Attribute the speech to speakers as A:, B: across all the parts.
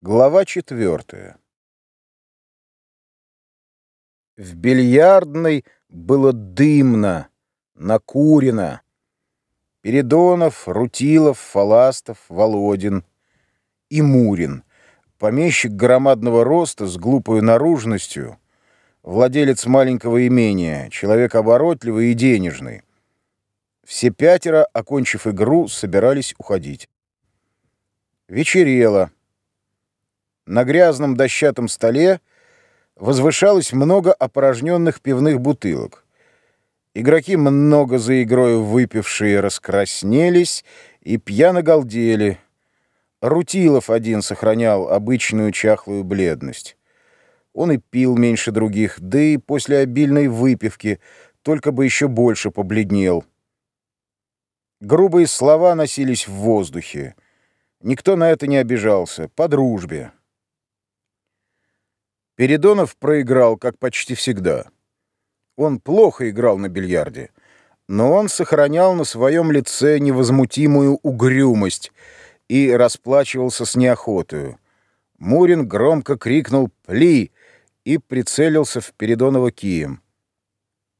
A: Глава четвертая. В бильярдной было дымно, накурено. Передонов, Рутилов, Фаластов, Володин и Мурин, помещик громадного роста с глупой наружностью, владелец маленького имения, человек оборотливый и денежный. Все пятеро, окончив игру, собирались уходить. Вечерело. На грязном дощатом столе возвышалось много опорожненных пивных бутылок. Игроки, много за игрою выпившие, раскраснелись и пьяно галдели. Рутилов один сохранял обычную чахлую бледность. Он и пил меньше других, да и после обильной выпивки только бы еще больше побледнел. Грубые слова носились в воздухе. Никто на это не обижался, по дружбе. Передонов проиграл, как почти всегда. Он плохо играл на бильярде, но он сохранял на своем лице невозмутимую угрюмость и расплачивался с неохотою. Мурин громко крикнул «Пли!» и прицелился в Передонова кием.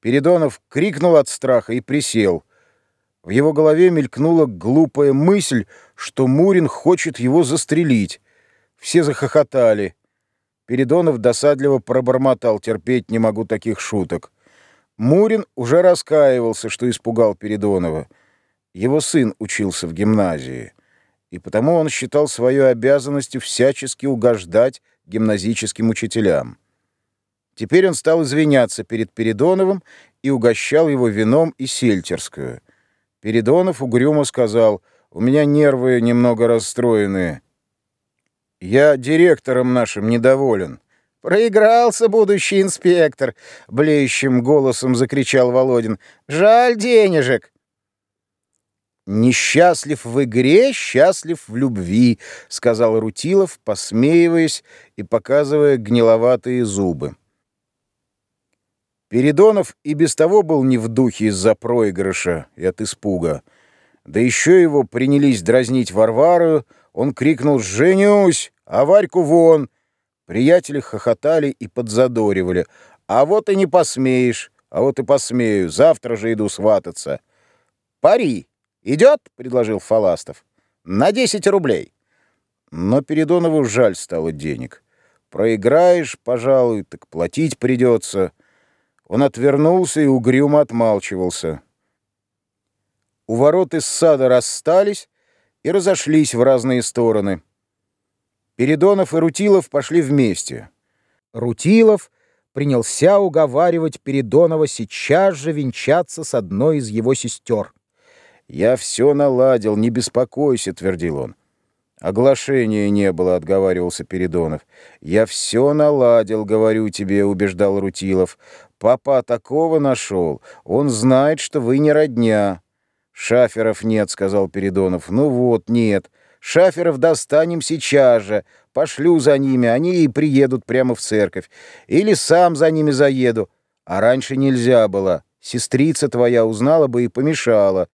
A: Передонов крикнул от страха и присел. В его голове мелькнула глупая мысль, что Мурин хочет его застрелить. Все захохотали. Передонов досадливо пробормотал, терпеть не могу таких шуток. Мурин уже раскаивался, что испугал Передонова. Его сын учился в гимназии, и потому он считал свою обязанностью всячески угождать гимназическим учителям. Теперь он стал извиняться перед Передоновым и угощал его вином и сельтерскую. Передонов угрюмо сказал, «У меня нервы немного расстроенные». Я директором нашим недоволен. Проигрался будущий инспектор, блеющим голосом закричал Володин. Жаль денежек. «Несчастлив в игре, счастлив в любви», — сказал Рутилов, посмеиваясь и показывая гниловатые зубы. Передонов и без того был не в духе из-за проигрыша и от испуга. Да еще его принялись дразнить Варвару, он крикнул «Женюсь! А Варьку вон!» Приятели хохотали и подзадоривали. «А вот и не посмеешь! А вот и посмею! Завтра же иду свататься!» «Пари! Идет?» — предложил Фаластов. «На десять рублей!» Но Передонову жаль стало денег. «Проиграешь, пожалуй, так платить придется». Он отвернулся и угрюмо отмалчивался. У ворот из сада расстались, и разошлись в разные стороны. Передонов и Рутилов пошли вместе. Рутилов принялся уговаривать Передонова сейчас же венчаться с одной из его сестер. «Я все наладил, не беспокойся», — твердил он. «Оглашения не было», — отговаривался Передонов. «Я все наладил, говорю тебе», — убеждал Рутилов. «Папа такого нашел. Он знает, что вы не родня». «Шаферов нет», — сказал Передонов. «Ну вот, нет. Шаферов достанем сейчас же. Пошлю за ними, они и приедут прямо в церковь. Или сам за ними заеду. А раньше нельзя было. Сестрица твоя узнала бы и помешала.